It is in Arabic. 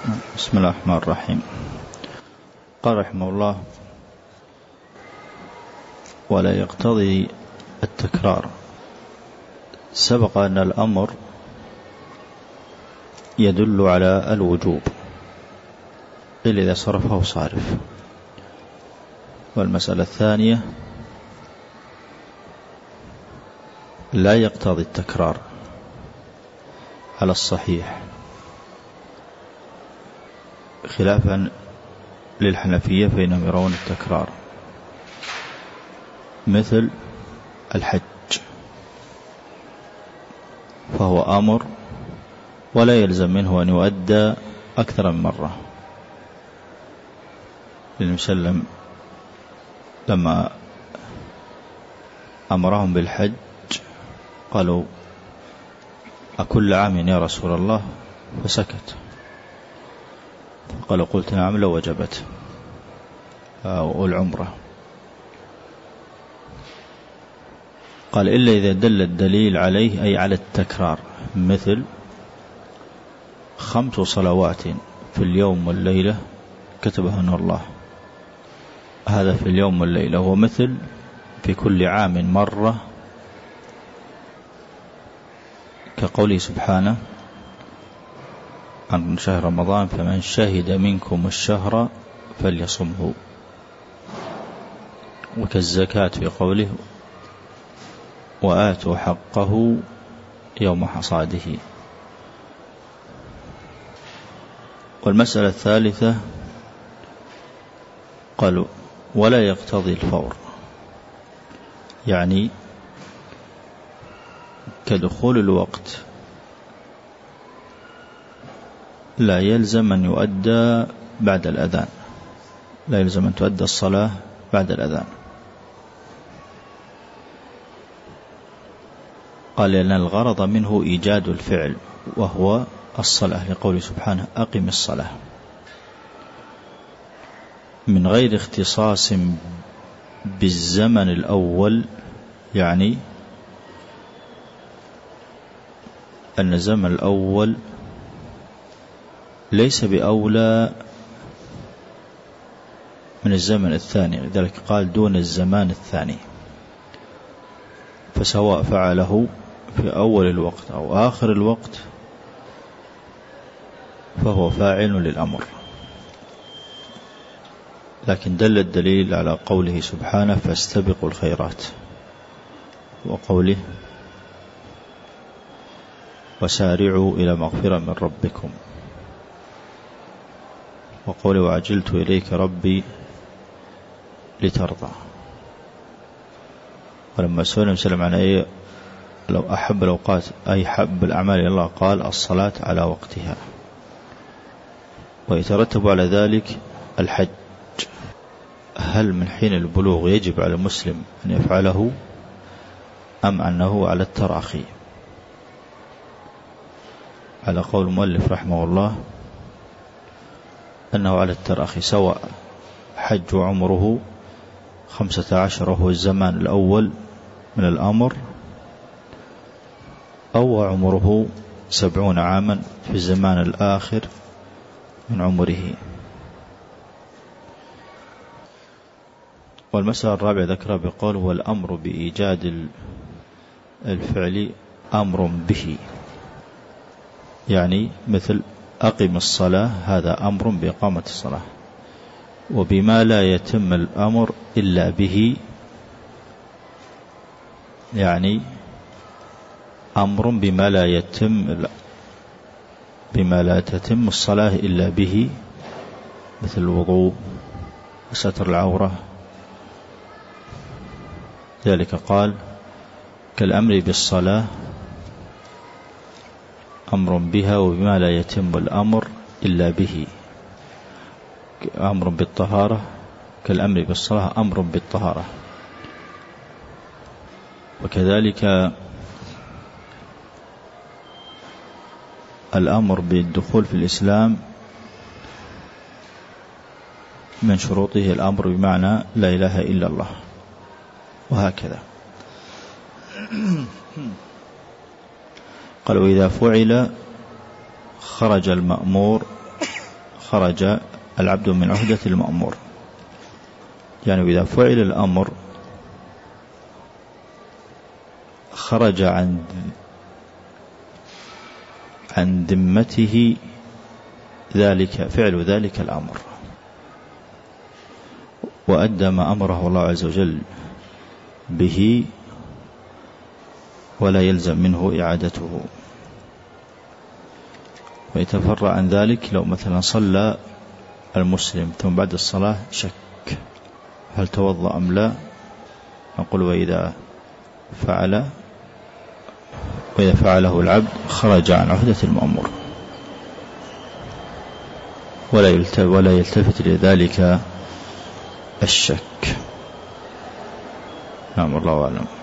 بسم الله الرحمن الرحيم. قال رحمه الله ولا يقتضي التكرار. سبق أن الأمر يدل على الوجوب إلا إذا صرفه صارف. والمسألة الثانية لا يقتضي التكرار على الصحيح. خلافا للحنفية فإنهم يرون التكرار. مثل الحج فهو أمر ولا يلزم منه أن يؤدى أكثر من مرة. للمسلم لما أمرهم بالحج قالوا أكل عام يا رسول الله؟ فسكت. قال قلت نعم لو وجبت. أو العمرة قال إلا إذا دل الدليل عليه أي على التكرار مثل خمس صلوات في اليوم والليلة كتبهن الله. هذا في اليوم والليلة ومثل في كل عام مرة كقوله سبحانه. عن شهر رمضان فمن شهد منكم الشهر فليصمه. وكالزكاة في قوله وآتوا حقه يوم حصاده. والمسألة الثالثة قالوا ولا يقتضي الفور. يعني كدخول الوقت. لا يلزم أن يؤدى بعد الأذان. لا يلزم أن تؤدى الصلاة بعد الأذان. قال لأن الغرض منه إيجاد الفعل وهو الصلاة. لقول سبحانه أقم الصلاة. من غير اختصاص بالزمن الأول يعني أن الزمن الأول ليس بأولى من الزمن الثاني لذلك قال دون الزمان الثاني. فسواء فعله في أول الوقت أو آخر الوقت فهو فاعل للأمر. لكن دل الدليل على قوله سبحانه فاستبقوا الخيرات وقوله وسارعوا إلى مغفرة من ربكم. وقوله وعجلت إليك ربي لترضى. ولما سئل وسلم عن أي لو أحب الأوقات أي حب الأعمال إلى الله قال الصلاة على وقتها. ويترتب على ذلك الحج. هل من حين البلوغ يجب على المسلم أن يفعله أم أنه على التراخي؟ على قول المؤلف رحمه الله أنه على التراخي سواء حج عمره خمسة عشر وهو الزمان الأول من الأمر أو عمره سبعون عاما في الزمان الآخر من عمره. والمسألة الرابعة ذكرها بقول هو الأمر بإيجاد الفعل أمر به. يعني مثل أقم الصلاة هذا أمر بإقامة الصلاة. وبما لا يتم الأمر إلا به يعني أمر بما لا يتم بما لا تتم الصلاة إلا به مثل الوضوء وستر العورة. ذلك قال كالأمر بالصلاة أمر بها وبما لا يتم الأمر إلا به. أمر بالطهارة كالأمر بالصلاة أمر بالطهارة. وكذلك الأمر بالدخول في الإسلام من شروطه الأمر بمعنى لا إله إلا الله. وهكذا. قال وإذا فعل خرج المأمور خرج العبد من عهدة المأمور. يعني إذا فعل الأمر خرج عن عن ذمته ذلك فعل ذلك الأمر. وأدى ما أمره الله عز وجل به ولا يلزم منه إعادته. ويتفرع عن ذلك لو مثلا صلى المسلم ثم بعد الصلاة شك هل توضأ أم لا. نقول وإذا فعل وإذا فعله العبد خرج عن عهدة المأمور. ولا ولا يلتفت لذلك الشك. نعم الله أعلم.